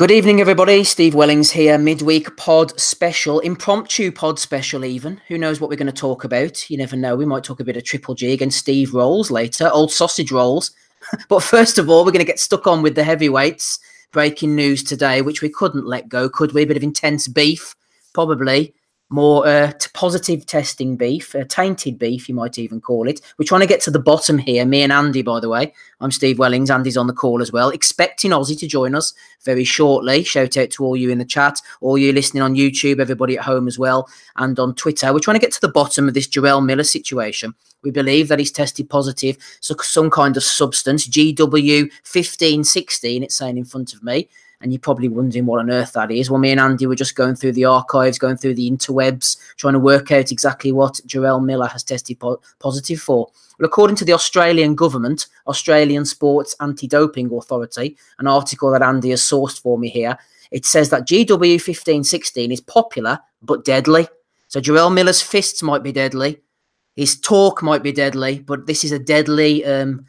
Good evening, everybody. Steve Wellings here, midweek pod special, impromptu pod special, even. Who knows what we're going to talk about? You never know. We might talk a bit of Triple G against Steve Rolls later, old sausage rolls. but first of all, we're going to get stuck on with the heavyweights. Breaking news today, which we couldn't let go, could we? A bit of intense beef, probably more uh, positive testing beef, uh, tainted beef, you might even call it. We're trying to get to the bottom here. Me and Andy, by the way. I'm Steve Wellings. Andy's on the call as well. Expecting Aussie to join us very shortly. Shout out to all you in the chat, all you listening on YouTube, everybody at home as well, and on Twitter. We're trying to get to the bottom of this Jarrell Miller situation. We believe that he's tested positive, so some kind of substance, GW1516, it's saying in front of me and you're probably wondering what on earth that is. Well, me and Andy were just going through the archives, going through the interwebs, trying to work out exactly what Jarrell Miller has tested po- positive for. Well, according to the Australian government, Australian Sports Anti-Doping Authority, an article that Andy has sourced for me here, it says that GW1516 is popular but deadly. So Jarrell Miller's fists might be deadly, his talk might be deadly, but this is a deadly um,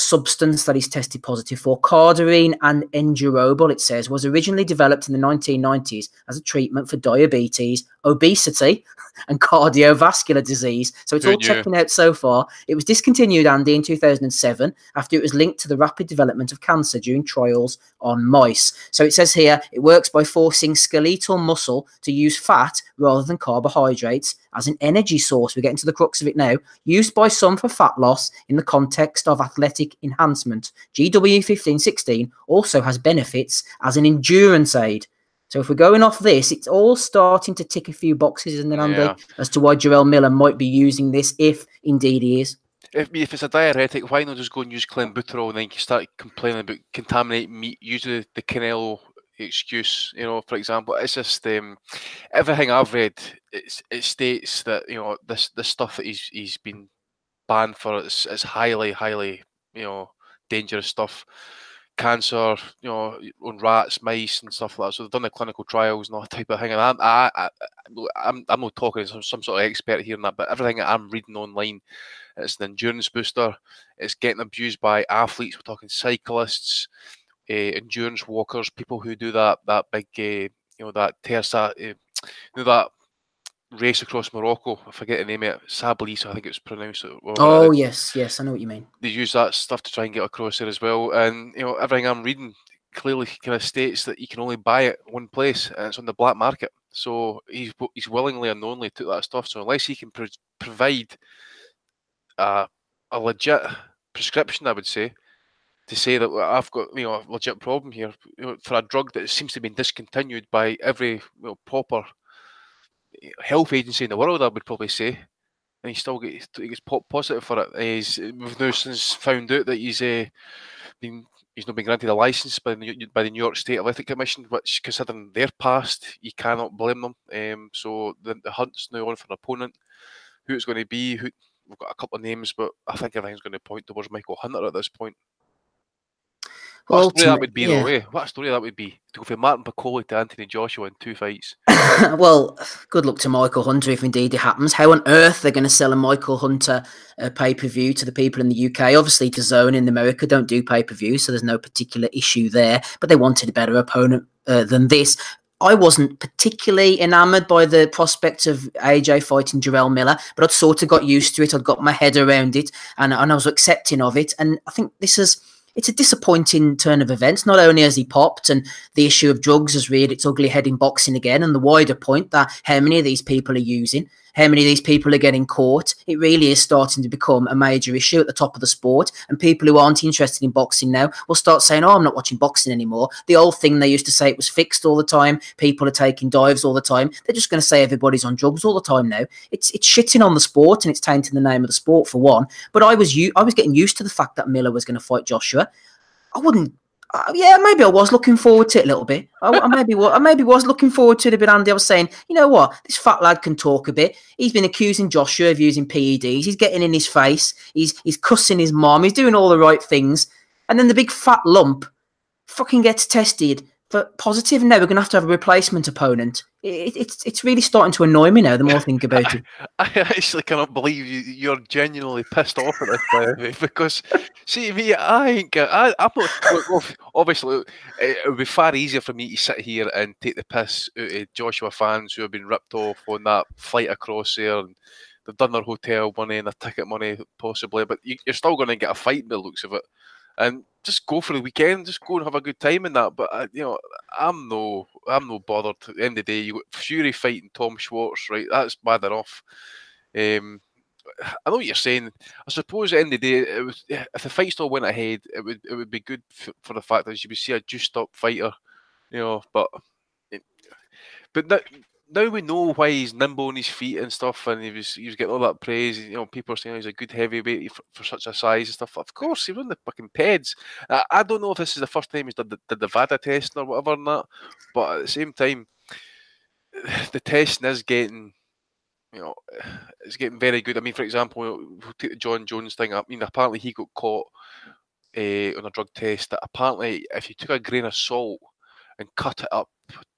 substance that he's tested positive for. Cardarine and Endurobol, it says, was originally developed in the 1990s as a treatment for diabetes, obesity, and cardiovascular disease. So it's all checking out so far. It was discontinued, Andy, in 2007 after it was linked to the rapid development of cancer during trials on mice. So it says here it works by forcing skeletal muscle to use fat rather than carbohydrates as an energy source. We're getting to the crux of it now. Used by some for fat loss in the context of athletic enhancement. GW1516 also has benefits as an endurance aid. So if we're going off this, it's all starting to tick a few boxes, isn't it, Andy, yeah. as to why Jarrell Miller might be using this, if indeed he is. If, if it's a diuretic, why not just go and use clenbuterol and then you start complaining about contaminated meat? Use the, the Canelo excuse, you know, for example. It's just um, everything I've read. it states that you know this this stuff that he's he's been banned for is, is highly highly you know dangerous stuff cancer, you know, on rats, mice, and stuff like that. So they've done the clinical trials and all that type of thing. And I'm, I, I, I'm, I'm not talking as some, sort of expert here in that, but everything that I'm reading online, it's an endurance booster. It's getting abused by athletes. We're talking cyclists, uh, endurance walkers, people who do that that big, uh, you know, that tersa, uh, you know, that race across Morocco. I forget the name of it. Sablis, I think it's pronounced. Oh yes, yes, I know what you mean. They use that stuff to try and get across there as well. And you know, everything I'm reading clearly kind of states that you can only buy it one place, and it's on the black market. So he's he's willingly and knowingly took that stuff. So unless he can pro- provide a, a legit prescription, I would say, to say that I've got you know a legit problem here you know, for a drug that seems to been discontinued by every you know, proper health agency in the world, I would probably say. And he still gets he gets positive for it. He's we've now since found out that he's uh, been he's not been granted a license by the, by the New York State Athletic Commission, which considering their past, you cannot blame them. Um, so the, the hunt's now on for an opponent. Who it's going to be? Who we've got a couple of names, but I think everything's going to point towards Michael Hunter at this point. What a story that would be, yeah. though, eh? What a story that would be to go from Martin Bakole to Anthony Joshua in two fights. well, good luck to Michael Hunter if indeed it happens. How on earth they're going to sell a Michael Hunter uh, pay per view to the people in the UK? Obviously, DAZN in America don't do pay per view, so there's no particular issue there. But they wanted a better opponent uh, than this. I wasn't particularly enamoured by the prospect of AJ fighting Jarrell Miller, but I'd sort of got used to it. I'd got my head around it, and, and I was accepting of it. And I think this is it's a disappointing turn of events. Not only has he popped and the issue of drugs has reared its ugly head in boxing again, and the wider point that how many of these people are using, how many of these people are getting caught, it really is starting to become a major issue at the top of the sport. And people who aren't interested in boxing now will start saying, Oh, I'm not watching boxing anymore. The old thing they used to say it was fixed all the time, people are taking dives all the time. They're just going to say everybody's on drugs all the time now. It's it's shitting on the sport and it's tainting the name of the sport for one. But I was I was getting used to the fact that Miller was going to fight Joshua. I wouldn't uh, yeah, maybe I was looking forward to it a little bit. I, I maybe I maybe was looking forward to it a bit. Andy, I was saying, you know what, this fat lad can talk a bit. He's been accusing Joshua of using PEDs. He's getting in his face. He's he's cussing his mom. He's doing all the right things, and then the big fat lump fucking gets tested but positive. No, we're going to have to have a replacement opponent. It, it's it's really starting to annoy me now. The more I think about it, I, I actually cannot believe you. You're genuinely pissed off at this because, see me, I ain't. I, I'm not. Obviously, it would be far easier for me to sit here and take the piss out of Joshua fans who have been ripped off on that flight across there. And they've done their hotel money and their ticket money, possibly, but you, are still going to get a fight by the looks of it and just go for the weekend, just go and have a good time in that. But uh, you know, I'm no, I'm no bothered. At the end of the day, you Fury fighting Tom Schwarz, right? That's bad enough. Um, I know what you're saying. I suppose at the end of the day, it was, if the fight still went ahead, it would it would be good for, for the fact that you would see a juiced up fighter, you know. But but that now we know why he's nimble on his feet and stuff, and he was he was getting all that praise. You know, people are saying he's a good heavyweight for, for such a size and stuff. Of course, he was won the fucking peds. I, I, don't know if this is the first time he's done the, the VADA testing or whatever and that, but at the same time, the testing is getting. You know, it's getting very good. I mean, for example, we'll take the Jon Jones thing up. I mean, apparently he got caught uh, on a drug test. That apparently, if you took a grain of salt and cut it up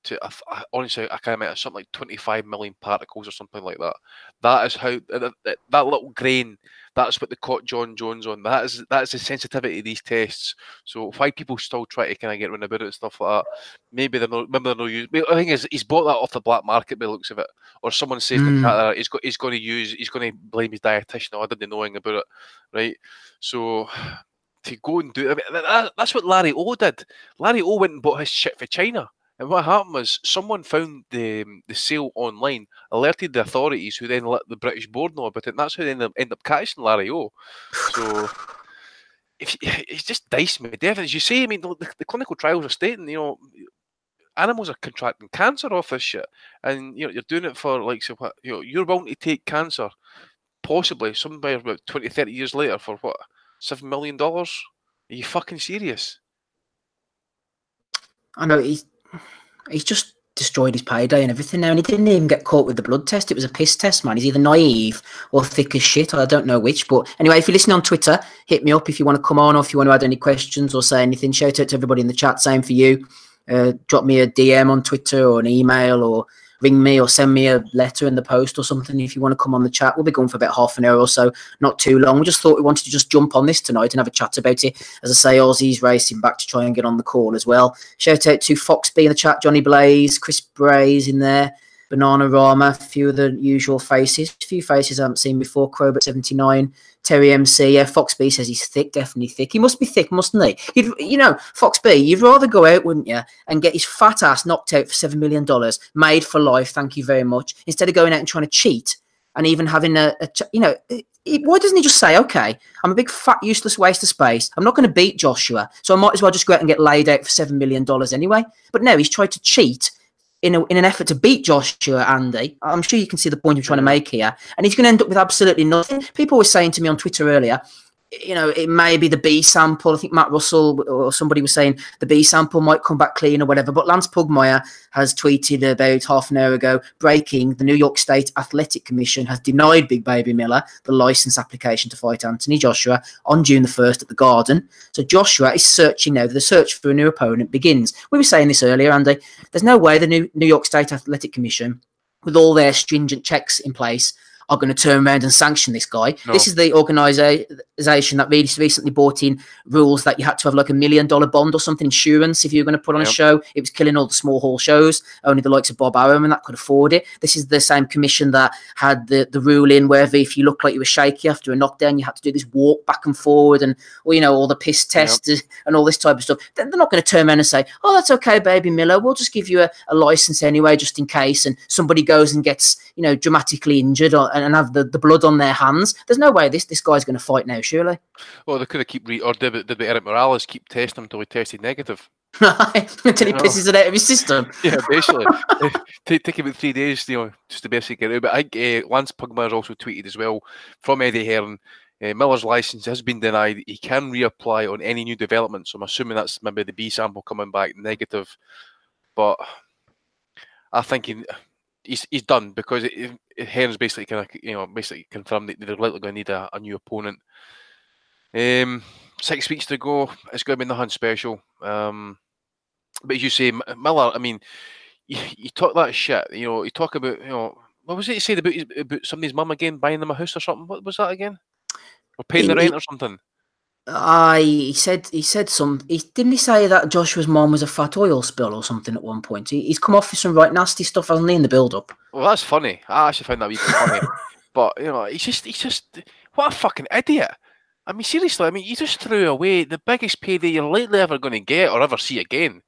to I, honestly I can't remember something like 25 million particles or something like that. That is how that, that little grain. That's what they caught Jon Jones on. That is that is the sensitivity of these tests. So why people still try to kind of get around about it and stuff like that? Maybe they're not. Maybe they're not using. The thing is, he's bought that off the black market by the looks of it, or someone says mm. that he's got he's going to use he's going to blame his dietitian. Oh, I didn't know anything about it, right? So to go and do. I mean, that, that's what Larry O did. Larry O went and bought his shit for China. And what happened was someone found the um, the sale online, alerted the authorities, who then let the British board know about it. And that's how they end up, end up catching Larry O. So if it's just diced me death. As you say, I mean, the, the, clinical trials are stating, you know, animals are contracting cancer off this shit, and you know you're doing it for like so what you know you're willing to take cancer, possibly somewhere about 20, 30 years later for what seven million dollars? Are you fucking serious? I know he's he's just destroyed his payday and everything now, and he didn't even get caught with the blood test. It was a piss test, man. He's either naive or thick as shit. I don't know which. But anyway, if you're listening on Twitter, hit me up if you want to come on or if you want to add any questions or say anything. Shout out to everybody in the chat. Same for you. Uh, drop me a DM on Twitter or an email or ring me or send me a letter in the post or something if you want to come on the chat. We'll be going for about half an hour or so, not too long. We just thought we wanted to just jump on this tonight and have a chat about it. As I say, Aussie's racing back to try and get on the call as well. Shout out to Foxby in the chat, Johnny Blaze, Chris Brays in there. Banana Rama, a few of the usual faces, a few faces I haven't seen before. Crowbert 79, Terry MC, yeah, Fox B says he's thick, definitely thick. He must be thick, mustn't he? You'd, you know, Fox B, you'd rather go out, wouldn't you, and get his fat ass knocked out for $7 million, made for life, thank you very much, instead of going out and trying to cheat and even having a, a you know, why doesn't he just say, okay, I'm a big fat useless waste of space. I'm not going to beat Joshua, so I might as well just go out and get laid out for seven million dollars anyway. But no, he's tried to cheat in, a, in an effort to beat Joshua Andy. I'm sure you can see the point I'm trying to make here. And he's going to end up with absolutely nothing. People were saying to me on Twitter earlier, you know, it may be the B sample. I think Matt Russell or somebody was saying the B sample might come back clean or whatever. But Lance Pugmire has tweeted about half an hour ago breaking the New York State Athletic Commission has denied Big Baby Miller the license application to fight Anthony Joshua on June the 1st at the Garden. So Joshua is searching now. The search for a new opponent begins. We were saying this earlier, Andy. There's no way the New, New York State Athletic Commission, with all their stringent checks in place, are going to turn around and sanction this guy. No. This is the organization that really recently brought in rules that you had to have like a million dollar bond or something insurance if you were going to put on yep. a show. It was killing all the small hall shows. Only the likes of Bob Arum and that could afford it. This is the same commission that had the, the rule in where if you look like you were shaky after a knockdown, you had to do this walk back and forward and, or, you know, all the piss tests yep. and all this type of stuff. Then they're not going to turn around and say, oh, that's okay, baby Miller. We'll just give you a, a license anyway, just in case. And somebody goes and gets, you know, dramatically injured or, and have the, the blood on their hands. There's no way this this guy's going to fight now, surely. Well, they could have keep re- or did, did Erik Morales keep testing him until he tested negative? until he pisses it out of his system. yeah, basically. take, take about three days, you know, just to basically get out. But I think uh, Lance Pugmire has also tweeted as well from Eddie Hearn. Uh, Miller's license has been denied. He can reapply on any new developments. So I'm assuming that's maybe the B sample coming back negative. But I think he, he's he's done because it, it, Hearn's basically kind of you know basically confirmed that they're likely going to need a, a new opponent. Um, six weeks to go. It's going to be nothing special. Um, But as you say, Miller, I mean, you, you talk that shit. You know, you talk about you know what was it you said about about somebody's mum again buying them a house or something? What was that again? Or paying he, the rent or something? I he said he said some. He didn't he say that Joshua's mom was a fat oil spill or something at one point. He, he's come off with some right nasty stuff, hasn't he, in the build up? Well, that's funny. I actually find that wee funny. but you know, he's just he's just what a fucking idiot. I mean, seriously. I mean, you just threw away the biggest payday you're likely ever going to get or ever see again.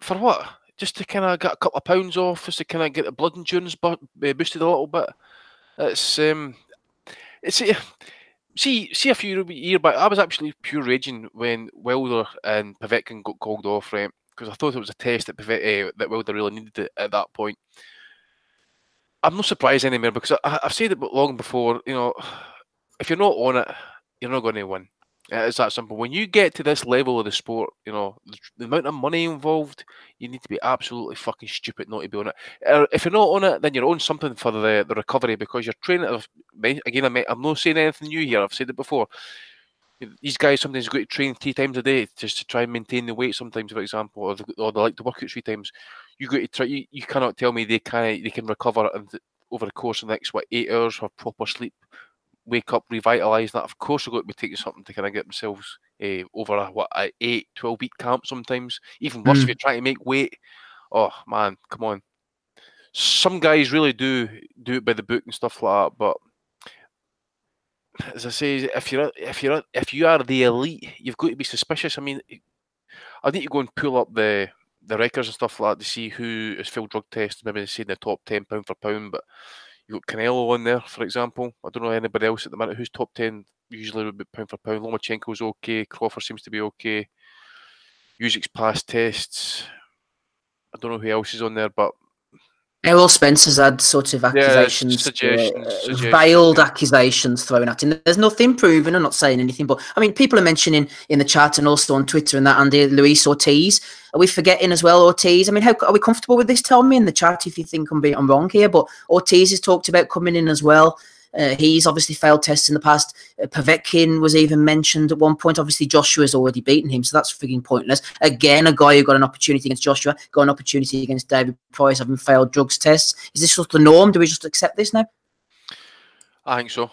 For what? Just to kind of get a couple of pounds off, just to kind of get the blood endurance boosted a little bit. It's um, it's. See, see a few years back, I was actually pure raging when Wilder and Povetkin got called off, right? Because I thought it was a test that Pavet, uh, that Wilder really needed it at that point. I'm not surprised anymore because I, have said it long before. You know, if you're not on it, you're not going to win. It's that simple. When you get to this level of the sport, you know the, amount of money involved, you need to be absolutely fucking stupid not to be on it. Uh, if you're not on it, then you're on something for the, the recovery because you're training. Again, I'm, I'm not saying anything new here. I've said it before. These guys sometimes go to train three times a day just to try and maintain the weight. Sometimes, for example, or, or they like to work out three times. You go to try. You, you cannot tell me they can they can recover and over the course of the next what eight hours of proper sleep wake up revitalise That of course, they're going to be taking something to kind of get themselves uh, over a what a 8, 12 week camp sometimes. Even worse mm. if you're trying to make weight. Oh man, come on. Some guys really do do it by the book and stuff like that, but as I say, if you're if you're if you are the elite, you've got to be suspicious. I mean, I need to go and pull up the the records and stuff like that to see who is full drug test. Maybe they say in the top ten pound for pound, but You've got Canelo on there, for example. I don't know anybody else at the minute who's top 10 usually would be pound for pound. Lomachenko's okay. Crawford seems to be okay. Usyk's past tests. I don't know who else is on there, but Errol Spence's had sort of accusations, yeah, suggestions, uh, suggestions, veiled accusations thrown at him. There's nothing proven. I'm not saying anything, but I mean, people are mentioning in the chat and also on Twitter and that Andy Luis Ortiz. Are we forgetting as well Ortiz? I mean, how are we comfortable with this? Tell me in the chat if you think I'm being I'm wrong here. But Ortiz has talked about coming in as well. Uh, he's obviously failed tests in the past. Uh, Povetkin was even mentioned at one point. Obviously, Joshua's already beaten him, so that's freaking pointless. Again, a guy who got an opportunity against Joshua, got an opportunity against David Price, having failed drugs tests. Is this just the norm? Do we just accept this now? I think so.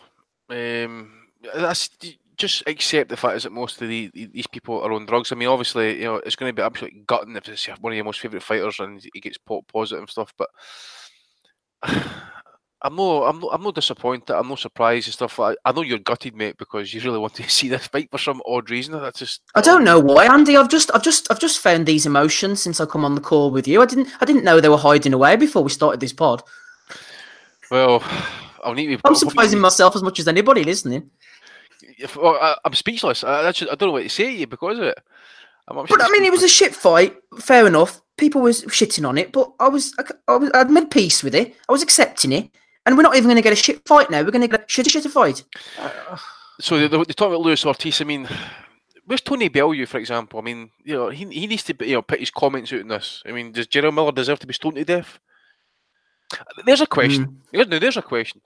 Um, that's just accept the fact is that most of the, these people are on drugs. I mean, obviously, you know, it's going to be absolutely gutting if it's one of your most favourite fighters and he gets pop positive and stuff. But I'm no, I'm no, I'm not disappointed. I'm not surprised and stuff. I, I know you're gutted, mate, because you really wanted to see this fight for some odd reason. That's just. I don't know why, Andy. I've just, I've just, I've just found these emotions since I come on the call with you. I didn't, I didn't know they were hiding away before we started this pod. Well, I'll need. To, I'm surprising myself as much as anybody listening. If, well, I, am speechless. I, I, just, I don't know what to say to you because of it. I'm but I mean, it was a shit fight. Fair enough. People was shitting on it, but I was, I, I was, I'd made peace with it. I was accepting it. And we're not even going to get a shit fight now. We're going to get a shit shit fight. So they, they talk about Luis Ortiz. I mean, where's Tony Bellew, for example? I mean, you know, he, he needs to you know put his comments out in this. I mean, does Jarrell Miller deserve to be stoned to death? There's a question. Mm. No, there's a question.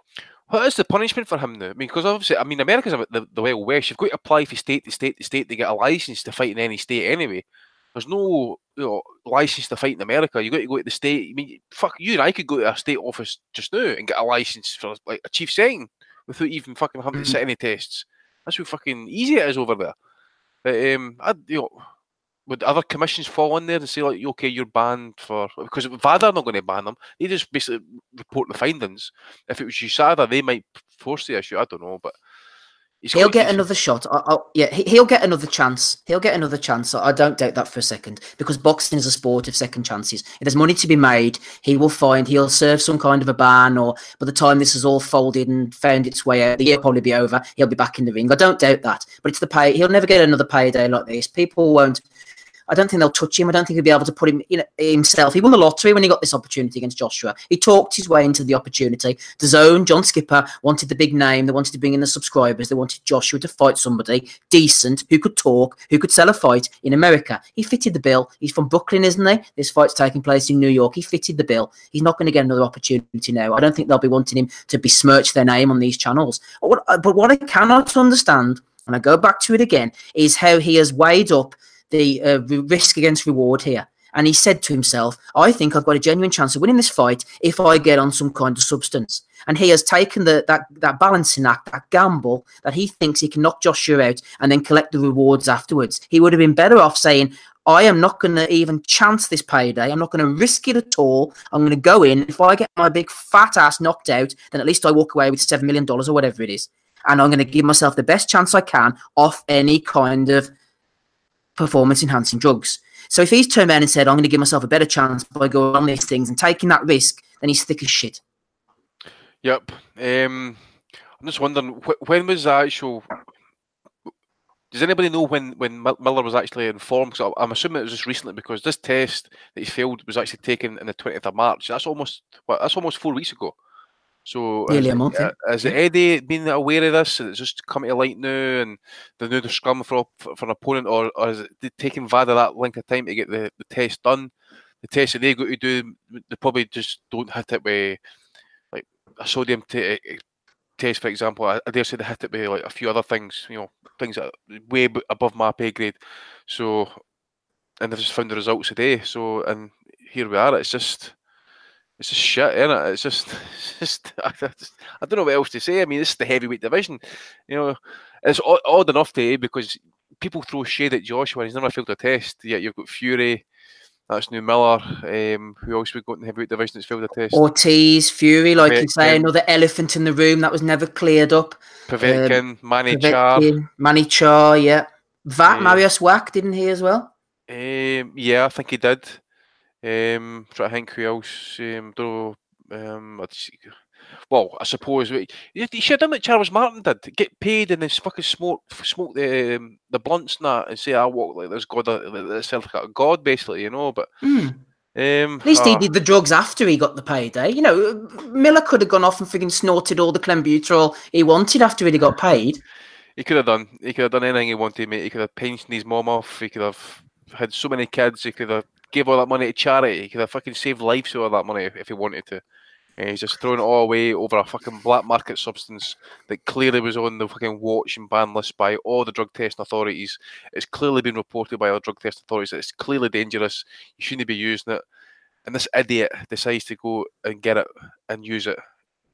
What is the punishment for him now? I mean, because obviously, I mean, America's the, the Wild West. You've got to apply from state to state to state to get a license to fight in any state anyway. There's no you know, license to fight in America. You got to go to the state. I mean, fuck, you and I could go to a state office just now and get a license for like a chief setting without even fucking having mm-hmm. to sit any tests. That's how fucking easy it is over there. But um, I, you know, would other commissions fall in there and say like, okay, you're banned for because VADA are not going to ban them. They just basically report the findings. If it was USADA, they might force the issue. I don't know, but He's he'll get another shot. I, I, yeah, he'll get another chance. He'll get another chance. I don't doubt that for a second because boxing is a sport of second chances. If there's money to be made, he will find he'll serve some kind of a ban, or by the time this is all folded and found its way out, the year will probably be over. He'll be back in the ring. I don't doubt that. But it's the pay. He'll never get another payday like this. People won't I don't think they'll touch him. I don't think he'll be able to put him know, himself. He won the lottery when he got this opportunity against Joshua. He talked his way into the opportunity. DAZN, John Skipper wanted the big name. They wanted to bring in the subscribers. They wanted Joshua to fight somebody decent who could talk, who could sell a fight in America. He fitted the bill. He's from Brooklyn, isn't he? This fight's taking place in New York. He fitted the bill. He's not going to get another opportunity now. I don't think they'll be wanting him to besmirch their name on these channels. But what I cannot understand, and I go back to it again, is how he has weighed up the uh, risk against reward here. And he said to himself, I think I've got a genuine chance of winning this fight if I get on some kind of substance. And he has taken the, that, that balancing act, that gamble, that he thinks he can knock Joshua out and then collect the rewards afterwards. He would have been better off saying, I am not going to even chance this payday. I'm not going to risk it at all. I'm going to go in. If I get my big fat ass knocked out, then at least I walk away with $7 million or whatever it is. And I'm going to give myself the best chance I can off any kind of performance enhancing drugs. So if he's turned around and said, I'm going to give myself a better chance by going on these things and taking that risk, then he's thick as shit. Yep. Um, I'm just wondering, wh- when was the actual. Does anybody know when, when Miller was actually informed? Because I'm assuming it was just recently because this test that he failed was actually taken in the 20th of March. That's almost well, that's almost four weeks ago. So nearly a month. Has Eddie been aware of this it's just come to light now and they know the scrum for, for, for an opponent, or, or is it taking VADA that length of time to get the, the test done? The test that they got to do, they probably just don't hit it with like a sodium t- eh, test, for example. I, I dare say they hit it with like a few other things, you know, things that way above my pay grade. So, and they've just found the results today. So, and here we are. It's just it's just shit, isn't it? It's just, it's just, I, just, I don't know what else to say. I mean, this is the heavyweight division. You know, it's odd, odd enough today because people throw shade at Joshua. He's never failed a test. Yet you've got Fury. That's New Miller. Um, who else we got in the heavyweight division that's failed a test? Ortiz, Fury, like you say, another elephant in the room that was never cleared up. Povetkin, um, Manny Charr. Manny Charr, yeah. Vat, um, Mariusz Wach, didn't he as well? Um, yeah, I think he did. Um, trying to think who else. Um, don't know. Um, well, I suppose you should have done what Charles Martin did. Get paid and then fucking smoke, smoke the um, the blunts and that, and say I walk like this god, like this like a god, basically, you know. But mm. um, at least uh, he did the drugs after he got the payday. You know, Miller could have gone off and freaking snorted all the clenbuterol he wanted after he got paid. He could have done. He could have done anything he wanted, mate. He could have pensioned his mom off. He could have had so many kids. He could have gave all that money to charity. He could have fucking saved lives with all that money if he wanted to. And he's just throwing it all away over a fucking black market substance that clearly was on the fucking watch and ban list by all the drug testing authorities. It's clearly been reported by all drug testing authorities that it's clearly dangerous. You shouldn't be using it. And this idiot decides to go and get it and use it.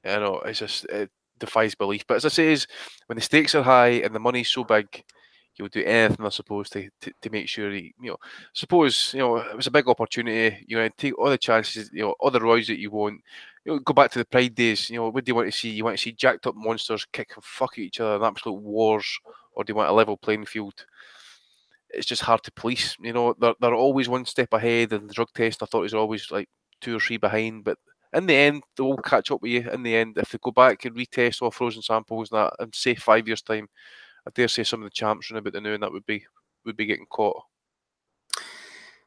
You know, it's just it defies belief. But as I say, is when the stakes are high and the money's so big, he'll do anything, I suppose, to, to, to make sure he, you know, suppose, you know, it was a big opportunity, you know, take all the chances, you know, all the roys that you want. You know, go back to the Pride days, you know, what do you want to see? You want to see jacked up monsters kick and fuck at each other in absolute wars, or do you want a level playing field? It's just hard to police, you know, they're, they're always one step ahead, and the drug test authorities are always like two or three behind, but in the end, they will catch up with you. In the end, if they go back and retest all frozen samples and that, and say five years' time, I dare say some of the champs run about the new, and that would be would be getting caught.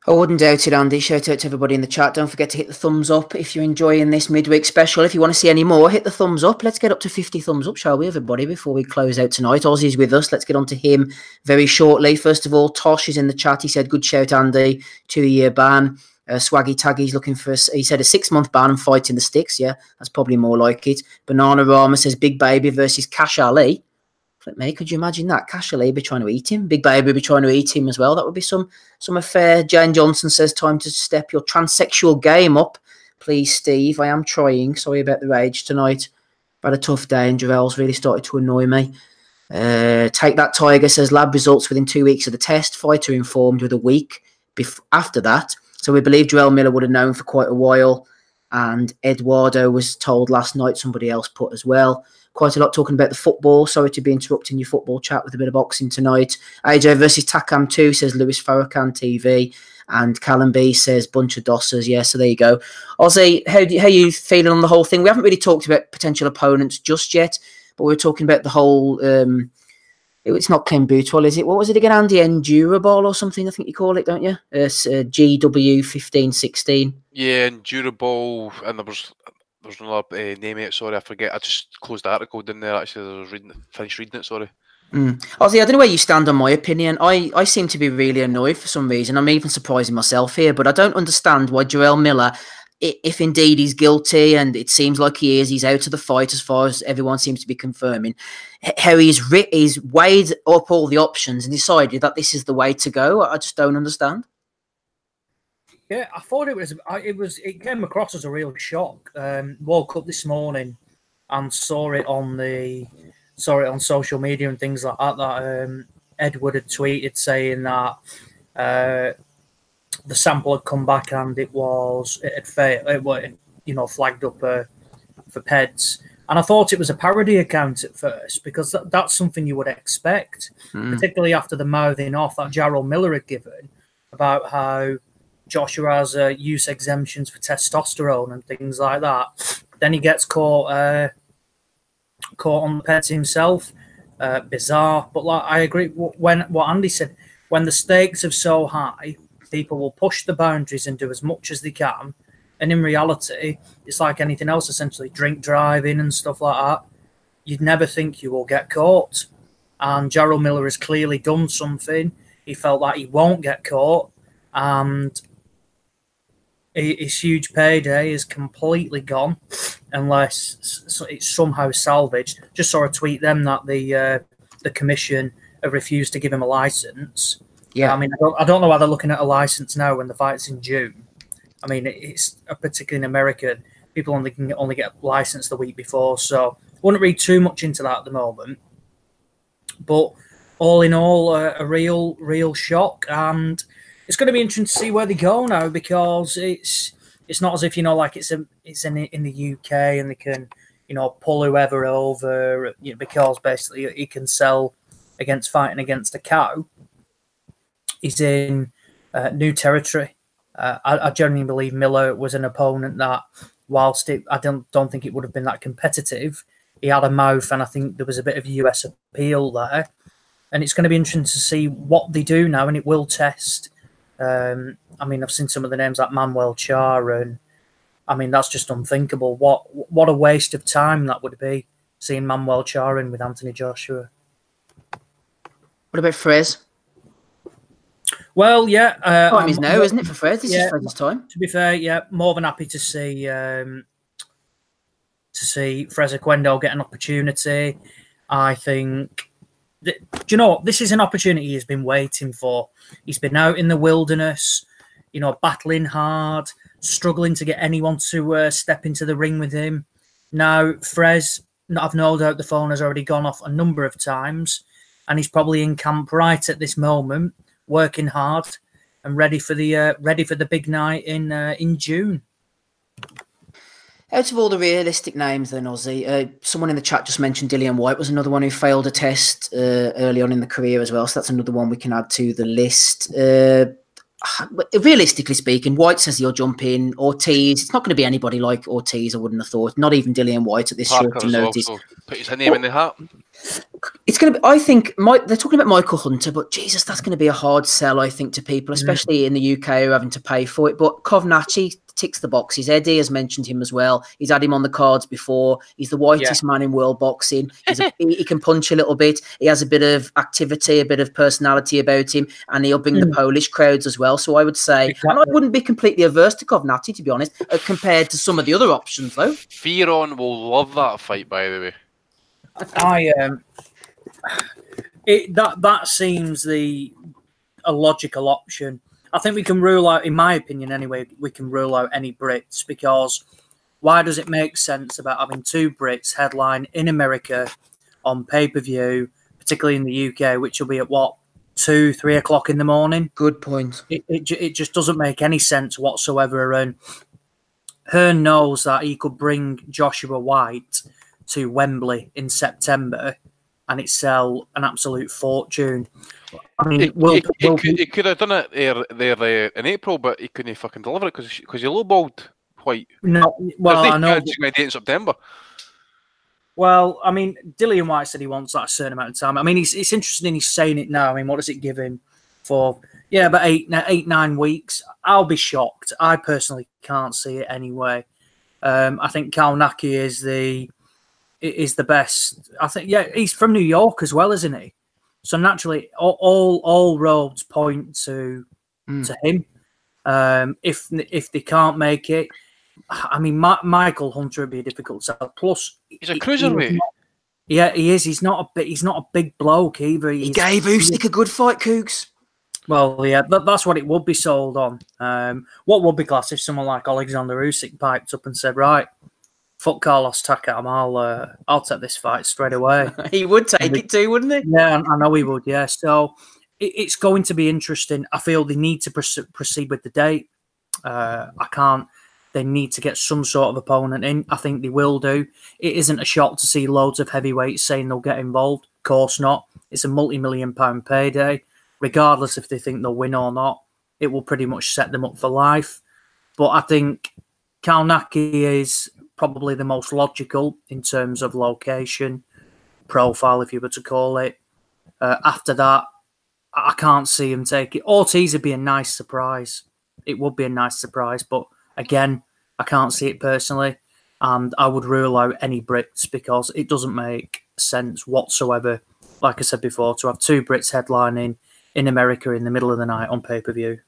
I wouldn't doubt it, Andy. Shout out to everybody in the chat. Don't forget to hit the thumbs up if you're enjoying this midweek special. If you want to see any more, hit the thumbs up. Let's get up to 50 thumbs up, shall we, everybody, before we close out tonight? Ozzy's with us. Let's get on to him very shortly. First of all, Tosh is in the chat. He said, Good shout, Andy. Two year ban. Uh, Swaggy Taggy's looking for, a, he said, a six month ban and fighting the sticks. Yeah, that's probably more like it. Banana Rama says, Big Baby versus Kash Ali. Me, could you imagine that? Kash be trying to eat him. Big Baby be trying to eat him as well. That would be some some affair. Jane Johnson says, time to step your transsexual game up. Please, Steve. I am trying. Sorry about the rage tonight. Had a tough day and Jarrell's really started to annoy me. Uh, take that Tiger says lab results within two weeks of the test. Fighter informed with a week bef- after that. So we believe Jarrell Miller would have known for quite a while. And Eduardo was told last night, somebody else put as well quite a lot talking about the football. Sorry to be interrupting your football chat with a bit of boxing tonight. AJ versus Takam 2 says Lewis Farrakhan TV. And Callum B says bunch of dossers. Yeah, so there you go. Ozzy, how, do, how are you feeling on the whole thing? We haven't really talked about potential opponents just yet, but we are talking about the whole. Um, it's not clenbuterol, is it? What was it again? Andy Endurobol or something? I think you call it, don't you? It's uh, GW fifteen sixteen. Yeah, Endurobol, and there was there's another uh, name it. Sorry, I forget. I just closed the article down there. Actually, I was reading, finished reading it. Sorry. Mm. Ozzy, I don't know where you stand on my opinion. I, I seem to be really annoyed for some reason. I'm even surprising myself here, but I don't understand why Jarrell Miller if indeed he's guilty, and it seems like he is, he's out of the fight as far as everyone seems to be confirming. How he's he's weighed up all the options and decided that this is the way to go. I just don't understand. Yeah, I thought it was. It was. It came across as a real shock. Um, woke up this morning and saw it on the saw it on social media and things like that. That um, Edward had tweeted saying that uh, the sample had come back and it was it had failed. It was you know flagged up uh, for PEDs. And I thought it was a parody account at first because that, that's something you would expect, mm. particularly after the mouthing off that Jarrell Miller had given about how Joshua has uh, use exemptions for testosterone and things like that. Then he gets caught uh, caught on the pets himself. Uh, bizarre, but like I agree. When what Andy said, when the stakes are so high, people will push the boundaries and do as much as they can. And in reality, it's like anything else. Essentially, drink driving and stuff like that. You'd never think you will get caught. And Jarrell Miller has clearly done something. He felt that he won't get caught, and his huge payday is completely gone unless it's somehow salvaged. Just saw a tweet then that the uh, the commission have refused to give him a license. Yeah, I mean, I don't, I don't know why they're looking at a license now when the fight's in June. I mean, it's particularly in America, people only can only get a license the week before, so I wouldn't read too much into that at the moment. But all in all, uh, a real, real shock, and it's going to be interesting to see where they go now because it's it's not as if you know like it's a it's in in the UK and they can you know pull whoever over you know, because basically he can sell against fighting against a cow. He's in uh, new territory. Uh, I, I, genuinely believe Miller was an opponent that, whilst it, I don't don't think it would have been that competitive. He had a mouth, and I think there was a bit of US appeal there. And it's going to be interesting to see what they do now, and it will test um, I mean, I've seen some of the names like Manuel Charr, and I mean that's just unthinkable. What what a waste of time that would be seeing Manuel Charr in with Anthony Joshua. What about Fres? Well, yeah, uh, time is now, isn't it, for Fres? This yeah, is Fres's time. To be fair, yeah, more than happy to see um, to see Fres Oquendo get an opportunity. I think do you know this is an opportunity he's been waiting for. He's been out in the wilderness you know battling hard struggling to get anyone to uh, step into the ring with him. Now Fres i've no doubt the phone has already gone off a number of times and he's probably in camp right at this moment working hard and ready for the uh, ready for the big night in uh, in june out of all the realistic names, then Ozzy, uh, someone in the chat just mentioned Dillian Whyte was another one who failed a test uh, early on in the career as well. So that's another one we can add to the list. Uh, realistically speaking, Whyte says he'll jump in. Ortiz, it's not going to be anybody like Ortiz. I wouldn't have thought. Not even Dillian Whyte at this Parker short notice. Put his name but, in the hat. It's going to be. I think my, they're talking about Michael Hunter, but Jesus, that's going to be a hard sell. I think to people, mm. especially mm. in the UK, who are having to pay for it. But Kownacki ticks the boxes. Eddie has mentioned him as well. He's had him on the cards before. He's the whitest yeah. man in world boxing. A, he, can punch a little bit. He has a bit of activity, a bit of personality about him, and he'll bring mm. the. Polish crowds as well. So I would say, exactly. and I wouldn't be completely averse to Kownacki, to be honest, uh, compared to some of the other options, though. Fearon will love that fight, by the way. I um, it that that seems the a logical option I think we can rule out, in my opinion anyway, we can rule out any Brits because why does it make sense about having two Brits headline in America on pay per view, particularly in the UK, which will be at what two, three o'clock in the morning? Good point. It, it, it just doesn't make any sense whatsoever. And Hearn knows that he could bring Joshua Whyte to Wembley in September and it sell an absolute fortune. I mean, it, will, it, will it, could, it, could, have done it there, there uh, in April, but he couldn't fucking deliver it because because you lowballed Whyte. No, well, I know. in September. Well, I mean, Dillian Whyte said he wants that a certain amount of time. I mean, he's, it's interesting he's saying it now. I mean, what does it give him for? Yeah, about eight, eight, nine weeks. I'll be shocked. I personally can't see it anyway. Um, I think Kownacki is the is the best. I think, yeah, he's from New York as well, isn't he? So naturally, all all, all roads point to mm. to him. Um, if if they can't make it, I mean, Ma- Michael Hunter would be a difficult sell. Plus, He's a he- cruiserweight. he was yeah, he is. He's not a bit. He's not a big bloke either. He gave Usyk a good fight, Cougs. Well, yeah, that, that's what it would be sold on. Um, what would be class if someone like Alexander Usyk piped up and said, "Right, fuck Carlos Takam, I'll uh, I'll take this fight straight away." He would take it too, wouldn't he? yeah, I know he would. Yeah, so it, it's going to be interesting. I feel they need to proce- proceed with the date. Uh, I can't. They need to get some sort of opponent in. I think they will do. It isn't a shock to see loads of heavyweights saying they'll get involved. Of course not. It's a multi-million pound payday. Regardless if they think they'll win or not, it will pretty much set them up for life. But I think Kownacki is probably the most logical in terms of location, profile, if you were to call it. Uh, after that, I can't see him take it. Ortiz would be a nice surprise. It would be a nice surprise, but again, I can't see it personally, and I would rule out any Brits because it doesn't make sense whatsoever. Like I said before, to have two Brits headlining in America in the middle of the night on pay per view.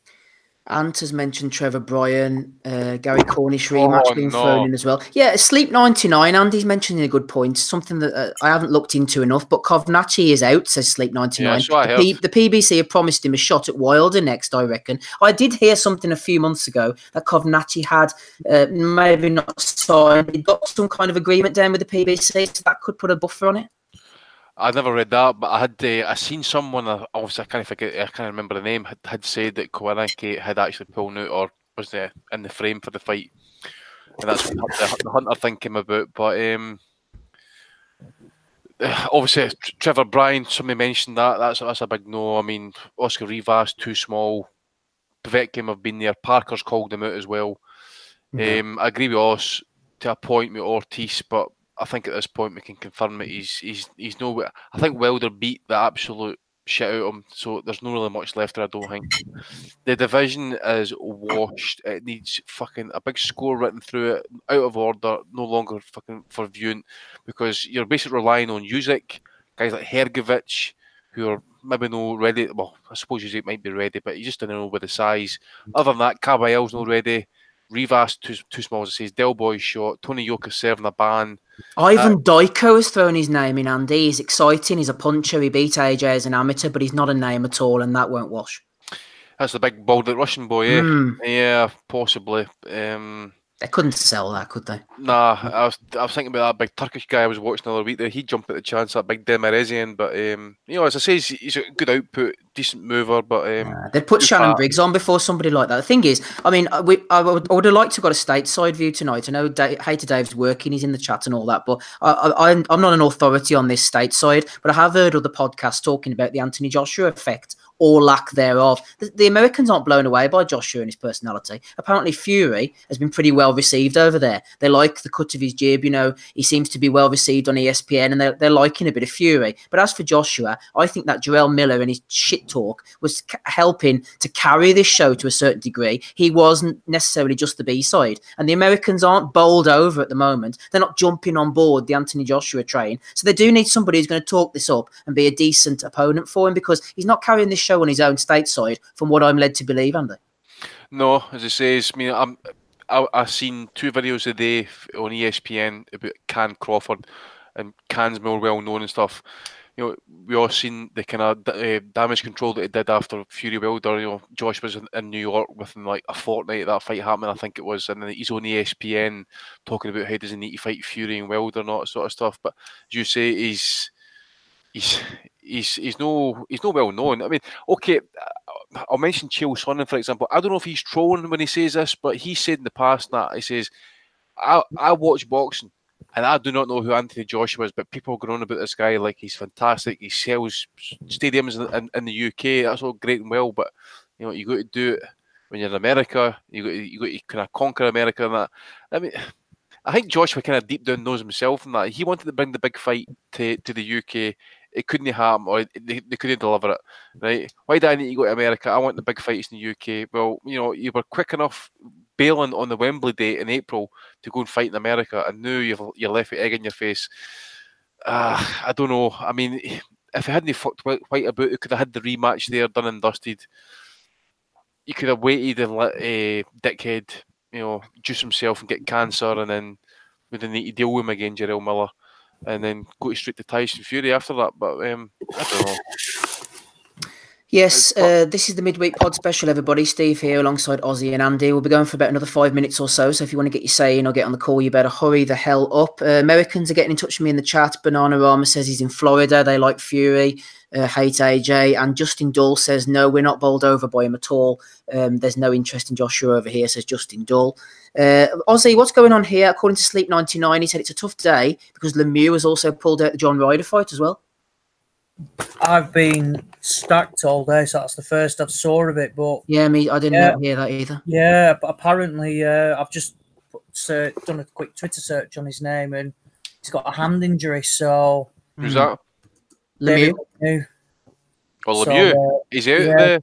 Ant has mentioned Trevor Bryan, uh, Gary Cornish rematch Oh, being no. thrown in as well. Yeah, Sleep 99, Andy's mentioning a good point, something that uh, I haven't looked into enough, but Kownacki is out, says Sleep 99. Yeah, the, P- the PBC have promised him a shot at Wilder next, I reckon. I did hear something a few months ago that Kownacki had uh, maybe not signed, he got some kind of agreement down with the PBC, so that could put a buffer on it. I never read that, but I had uh, I seen someone. Uh, obviously, I can't forget. I can't remember the name. Had, had said that Kownacki had actually pulled out or was uh, in the frame for the fight, and that's what the, the Hunter thing came about. But um, obviously, Trevor Bryan. Somebody mentioned that. That's that's a big no. I mean, Oscar Rivas too small. Povetkin have been there. Parker's called him out as well. Um, I agree with Os to a point with Ortiz, but I think at this point we can confirm it. He's he's he's no. I think Wilder beat the absolute shit out of him, so there's not really much left there. I don't think the division is washed. It needs fucking a big score written through it, out of order, no longer fucking for viewing, because you're basically relying on Usyk, guys like Hrgovic, who are maybe no ready. Well, I suppose Usyk might be ready, but you just don't know with the size. Other than that, Caballero's not ready. Rivas too too small as it says. Del Boy's shot. Tony Yoka serving a ban. Ivan Dychko has thrown his name in, Andy. He's exciting. He's a puncher. He beat AJ as an amateur, but he's not a name at all, and that won't wash. That's the big bald Russian boy, eh? Hmm. Yeah, possibly. Um, They couldn't sell that, could they? nah, I was I was thinking about that big Turkish guy I was watching the other week. There, he jumped at the chance that big Demirezen, but um, you know, as I say, he's, he's a good output, decent mover, but um, Uh, they'd put Shannon far. Briggs on before somebody like that. The thing is, I mean, I- we, I would, I would have liked to have got a stateside view tonight. I know da- Hater Dave's working, he's in the chat and all that, but I, I, I'm, I'm not an authority on this stateside, but I have heard other podcasts talking about the Anthony Joshua effect or lack thereof. The, the Americans aren't blown away by Joshua and his personality. Apparently, Fury has been pretty well received over there. They like the cut of his jib, you know, he seems to be well received on ESPN and they're, they're liking a bit of Fury. But as for Joshua, I think that Jarrell Miller and his shit talk was c- helping to carry this show to a certain degree. He wasn't necessarily just the B side. And the Americans aren't bowled over at the moment. They're not jumping on board the Anthony Joshua train. So they do need somebody who's going to talk this up and be a decent opponent for him because he's not carrying this show on his own stateside, from what I'm led to believe, Andy. no, as it says, I mean, I'm. I, I seen two videos a day on ESPN about Can Crawford, and Can's more well known and stuff. You know, we all seen the kind of uh, damage control that he did after Fury Wilder. You know, Josh was in, in New York within like a fortnight of that fight happening, I think it was, and then he's on ESPN talking about how does he need to fight Fury and Wilder and all that sort of stuff. But as you say, he's he's he's he's no he's no well known. I mean, okay, I'll mention Chael Sonnen for example. I don't know if he's trolling when he says this, but he said in the past that he says, "I I watch boxing." And I do not know who Anthony Joshua is, but people go on about this guy like he's fantastic. He sells stadiums in, in, in the UK. That's all great and well, but you know you got to do it when you're in America. You got you got to kind of conquer America and that. I mean, I think Joshua kind of deep down knows himself and that he wanted to bring the big fight to, to the UK. It couldn't happen, or they, they couldn't deliver it. Right? Why did I need to go to America? I want the big fights in the UK. Well, you know, you were quick enough bailing on the Wembley date in April to go and fight in America, and now you've you're left with egg in your face. Uh, I don't know. I mean, if he hadn't fucked Whyte about, he could have had the rematch there, done and dusted. You could have waited and let uh, Dickhead you know, juice himself and get cancer, and then we didn't need to deal with him again, Jarrell Miller, and then go straight to Tyson Fury after that. But um, I don't know. Yes, uh, this is the midweek pod special, everybody. Steve here alongside Ozzy and Andy. We'll be going for about another five minutes or so. So if you want to get your say in or get on the call, you better hurry the hell up. Uh, Americans are getting in touch with me in the chat. Banana Rama says he's in Florida. They like Fury, uh, hate AJ. And Justin Dull says, no, we're not bowled over by him at all. Um, there's no interest in Joshua over here, says Justin Dull. Uh, Ozzy, what's going on here? According to Sleep 99, he said it's a tough day because Lemieux has also pulled out the John Ryder fight as well. I've been stacked all day, so that's the first I've saw of it. But yeah, me, I didn't Yeah. hear that either. yeah, but apparently uh, I've just put, uh, done a quick Twitter search on his name, and he's got a hand injury. So Who's that? Lemieux. Lemieux. Well, So, Lemieux. uh, He's out yeah, the.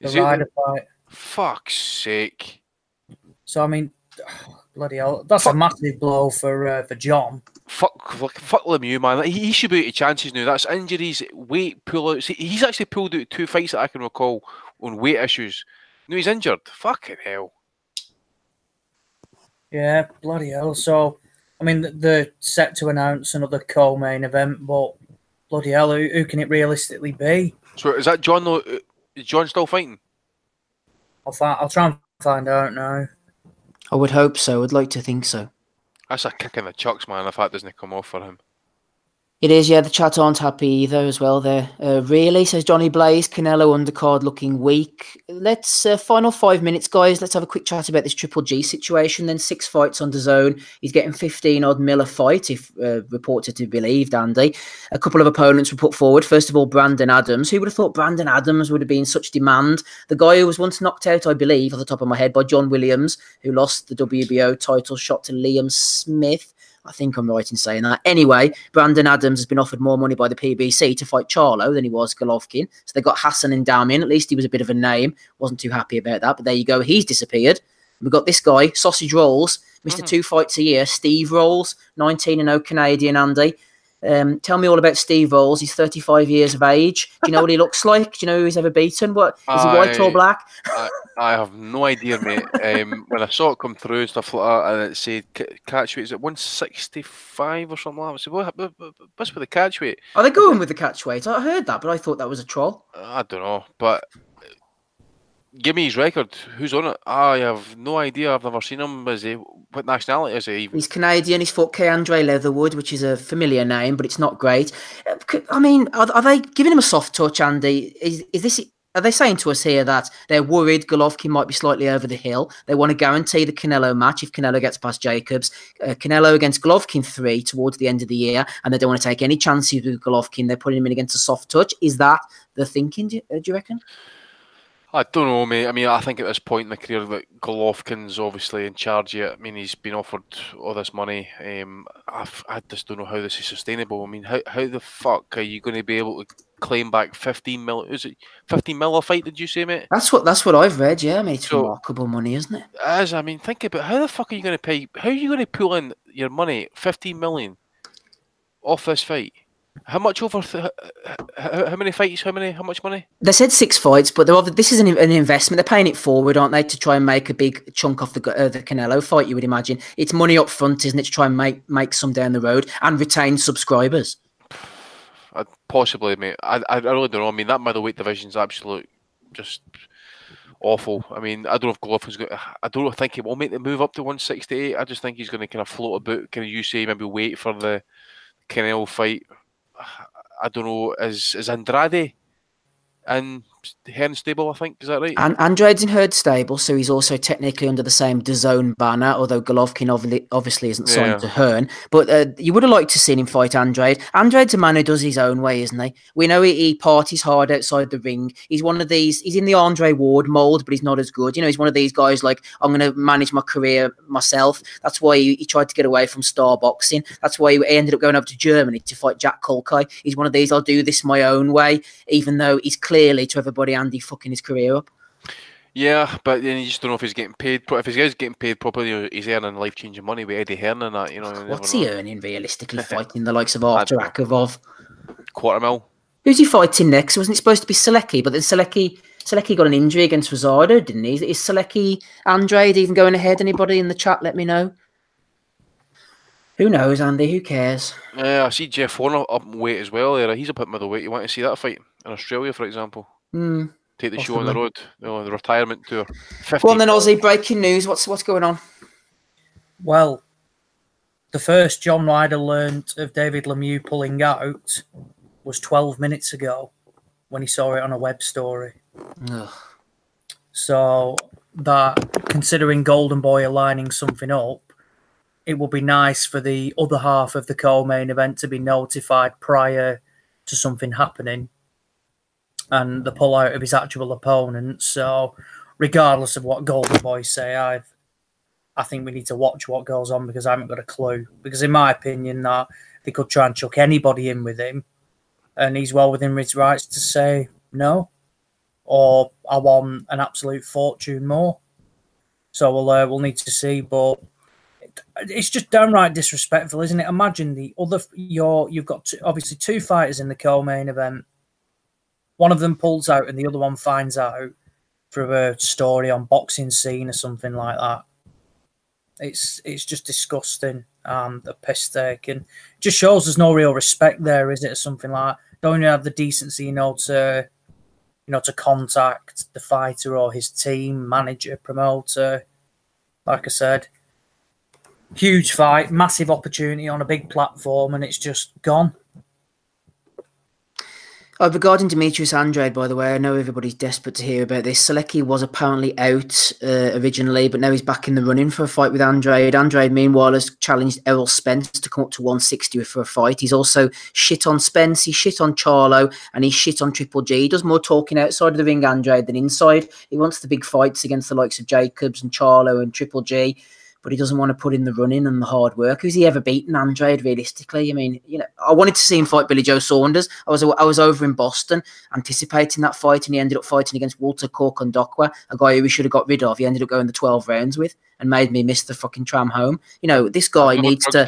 the He's out Ryder the, fight. fuck's sake. So I mean, bloody hell, that's a massive blow for uh, for John. Fuck, fuck, fuck Lemieux, man. He, he should be out of chances now. That's injuries, weight, pullouts. He, he's actually pulled out two fights that I can recall on weight issues. No, he's injured. Fucking hell. Yeah, bloody hell. So I mean, they're set to announce another co-main event, but bloody hell, who, who can it realistically be? So is that John? though? Uh, Is John still fighting? I'll find, I'll try and find out now. I would hope so. I'd like to think so. That's a kick in the chucks, man. If that doesn't come off for him. It is, yeah. The chat aren't happy either as well. There, uh, really says Johnny Blaze. Canelo undercard looking weak. Let's uh, final five minutes, guys. Let's have a quick chat about this Triple G situation. Then six fights on DAZN. He's getting fifteen odd mil a fight, if uh, reported to be believed. Andy, a couple of opponents were put forward. First of all, Brandon Adams. Who would have thought Brandon Adams would have been such demand? The guy who was once knocked out, I believe, off the top of my head, by John Williams, who lost the WBO title shot to Liam Smith. I think I'm right in saying that. Anyway, Brandon Adams has been offered more money by the PBC to fight Charlo than he was Golovkin. So they got Hassan and Damian. At least he was a bit of a name. Wasn't too happy about that. But there you go. He's disappeared. We've got this guy, Sausage Rolls, mister Mhm. Two Fights a Year, Steve Rolls, 19 and 0 Canadian, Andy. Um, tell me all about Steve Rolls. He's 35 years of age. Do you know what he looks like? Do you know who he's ever beaten? What is he white or black? I have no idea, mate. Um, when I saw it come through and stuff like that, and it said ca- catch weight is it one sixty five or something like that. I said, what, what, what- what's with the catch weight? Are they going with the catch weight? I heard that, but I thought that was a troll. I don't know, but uh, give me his record. Who's on it? I have no idea. I've never seen him. Is he what nationality is he? Even? He's Canadian. He's fought Keandrae Leatherwood, which is a familiar name, but it's not great. I mean, are, are they giving him a soft touch, Andy? Is, is this? Are they saying to us here that they're worried Golovkin might be slightly over the hill? They want to guarantee the Canelo match if Canelo gets past Jacobs. Uh, Canelo against Golovkin three towards the end of the year, and they don't want to take any chances with Golovkin. They're putting him in against a soft touch. Is that the thinking? Do you, uh, do you reckon? I don't know, mate. I mean, I think at this point in the career that Golovkin's obviously in charge yet. I mean, he's been offered all this money. Um, I've, I just don't know how this is sustainable. I mean, how how the fuck are you going to be able to claim back fifteen mil? Is it fifteen mil a fight? Did you say, mate? That's what that's what I've read. Yeah, mean, it's So- remarkable money, isn't it? As I mean, think about how the fuck are you going to pay? How are you going to pull in your money, fifteen million, off this fight? How much over? Th- how, how many fights? How many? How much money? They said six fights, but they're, this is an, an investment. They're paying it forward, aren't they, to try and make a big chunk off the uh, the Canelo fight? You would imagine it's money up front, isn't it, to try and make make some down the road and retain subscribers. Uh, possibly, mate. I, I really don't know. I mean, that middleweight division's absolute, just awful. I mean, I don't know if Golovkin's going. I don't think he will make the move up to 168. I just think he's going to kind of float about. Kind of you say maybe wait for the Canelo fight. I don't know. Is is Andrade Hearn stable? I think is that right? And Andrade's in Hearn stable, so he's also technically under the same DAZN banner, although Golovkin obviously, obviously isn't signed Yeah. to Hearn. But uh, you would have liked to seen him fight Andrade. Andrade's a man who does his own way, isn't he? We know he, he parties hard outside the ring. He's one of these, he's in the Andre Ward mold, but he's not as good. You know, he's one of these guys like, I'm going to manage my career myself. That's why he, he tried to get away from star boxing. That's why he ended up going over to Germany to fight Jack Culcay. He's one of these, I'll do this my own way, even though he's clearly, to everybody, Andy, fucking his career up. Yeah, but then you just don't know if he's getting paid. If his guys getting paid properly, he's earning life changing money with Eddie Hearn and that. You know, What's know. he earning realistically fighting the likes of I Artur. Akavov? Quarter mil. Who's he fighting next? Wasn't it supposed to be Sulecki? But then Sulecki Sulecki got an injury against Rosado, didn't he? Is Sulecki Andrade even going ahead? Anybody in the chat? Let me know. Who knows, Andy? Who cares? Yeah, I see Jeff Horn up in weight as well. There, he's up at middleweight. You want to see that fight in Australia, for example? Hmm. Take the show on the road, you know, the retirement tour. 50 Go on then, Ozzy. Breaking news. What's what's going on? Well, the first John Ryder learnt of David Lemieux pulling out was 12 minutes ago when he saw it on a web story. Ugh. So that considering Golden Boy are lining something up, it would be nice for the other half of the co-main event to be notified prior to something happening and the pull out of his actual opponent. So regardless of what Golden Boy say, I I think we need to watch what goes on because I haven't got a clue. Because in my opinion, that they could try and chuck anybody in with him, and he's well within his rights to say no, or I want an absolute fortune more. So we'll uh, we'll need to see, but it's just downright disrespectful, isn't it? Imagine the other your you've got two, obviously two fighters in the co-main event. One of them pulls out, and the other one finds out through a story on boxing scene or something like that. It's it's just disgusting and a piss take, and just shows there's no real respect there, is it? Or something like that. don't even have the decency, you know, to you know to contact the fighter or his team, manager, promoter. Like I said, huge fight, massive opportunity on a big platform, and it's just gone. Regarding Demetrius Andrade, by the way, I know everybody's desperate to hear about this. Sulecki was apparently out uh, originally, but now he's back in the running for a fight with Andrade. Andrade, meanwhile, has challenged Errol Spence to come up to 160 for a fight. He's also shit on Spence, he shit on Charlo, and he shit on Triple G. He does more talking outside of the ring, Andrade, than inside. He wants the big fights against the likes of Jacobs and Charlo and Triple G but he doesn't want to put in the running and the hard work. Who's he ever beaten Andrade realistically? I mean, you know, I wanted to see him fight Billy Joe Saunders. I was I was over in Boston anticipating that fight, and he ended up fighting against Walter Kautondokwa, a guy who we should have got rid of. He ended up going the twelve rounds with and made me miss the fucking tram home. You know, this guy needs to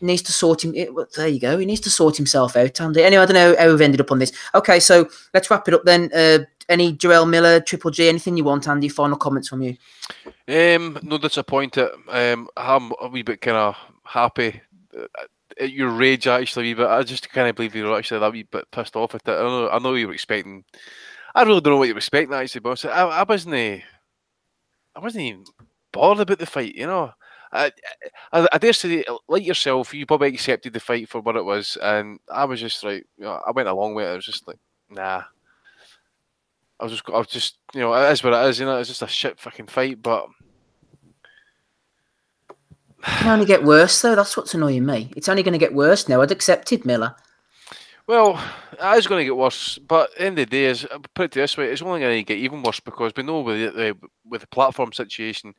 needs to sort him. It, well, there you go. He needs to sort himself out, Andy. Anyway, I don't know how we've ended up on this. Okay, so let's wrap it up then. Uh, any Jarrell Miller, Triple G, anything you want, Andy? Final comments from you. Um, no disappointed. Um, I'm a wee bit kind of happy uh, at your rage actually, but I just kind of believe you were actually that wee bit pissed off at it. I know, I know you were expecting. I really don't know what you were expecting actually, but I, I wasn't. uh, I wasn't even bothered about the fight. You know, I, I, I dare say, like yourself, you probably accepted the fight for what it was, and I was just like, you know, I went along with it. I was just like, nah. I was just, I was just, you know, it is what it is. You know, it's just a shit fucking fight, but It can only get worse, though. That's what's annoying me. It's only going to get worse now. I'd accepted Miller. Well, it is going to get worse, but end of the day, is put it this way, it's only going to get even worse because we know with the, with the platform situation,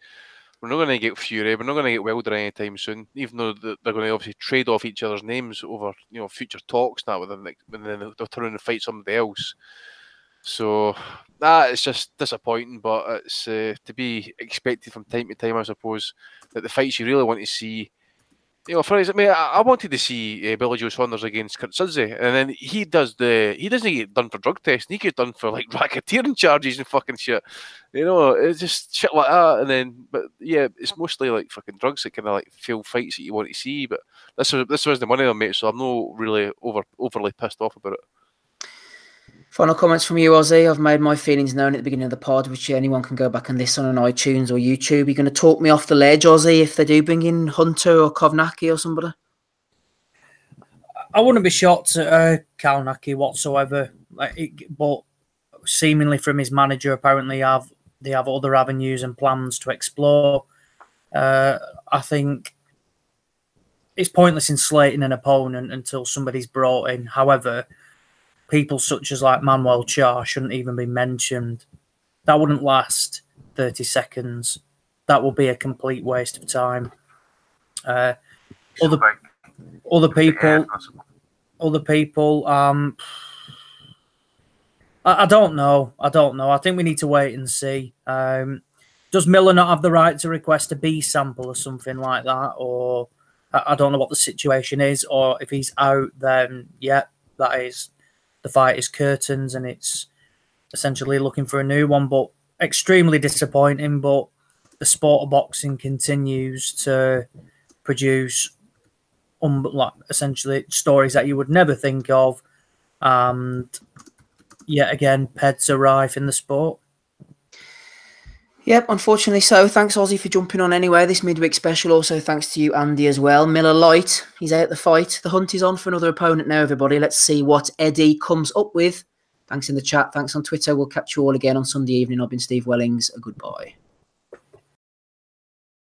we're not going to get Fury, we're not going to get Wilder anytime soon. Even though they're going to obviously trade off each other's names over you know future talks now, when then they'll turn and fight somebody else. So that is just disappointing, but it's uh, to be expected from time to time, I suppose. That the fights you really want to see you know, for example, I, mean, I I wanted to see uh, Billy Joe Saunders against Kurt Sudsey, and then he does the he doesn't get done for drug testing. He gets done for like racketeering charges and fucking shit. You know, it's just shit like that. And then, but yeah, it's mostly like fucking drugs that kind of like feel fights that you want to see. But this was this was the money I made, so I'm not really over overly pissed off about it. Final comments from you, Ozzy. I've made my feelings known at the beginning of the pod, which anyone can go back and listen on iTunes or YouTube. You're going to talk me off the ledge, Ozzy, if they do bring in Hunter or Kownacki or somebody? I wouldn't be shocked at uh, Kownacki whatsoever. Like, it, but seemingly from his manager, apparently have they have other avenues and plans to explore. Uh, I think it's pointless in slating an opponent until somebody's brought in. However, people such as like Manuel Charr shouldn't even be mentioned. That wouldn't last thirty seconds. That would be a complete waste of time. Uh, other other people, other people. Um, I, I don't know. I don't know. I think we need to wait and see. Um, does Miller not have the right to request a B sample or something like that? Or I, I don't know what the situation is. Or if he's out, then yeah, that is the fight is curtains and it's essentially looking for a new one. But extremely disappointing. But the sport of boxing continues to produce um, like essentially stories that you would never think of. And yet again, PEDs are rife in the sport. Yep, unfortunately so. Thanks, Ozzy, for jumping on anyway. This midweek special. Also, thanks to you, Andy, as well. Miller Light, he's out the fight. The hunt is on for another opponent now, everybody. Let's see what Eddie comes up with. Thanks in the chat. Thanks on Twitter. We'll catch you all again on Sunday evening. I've been Steve Wellings. A goodbye.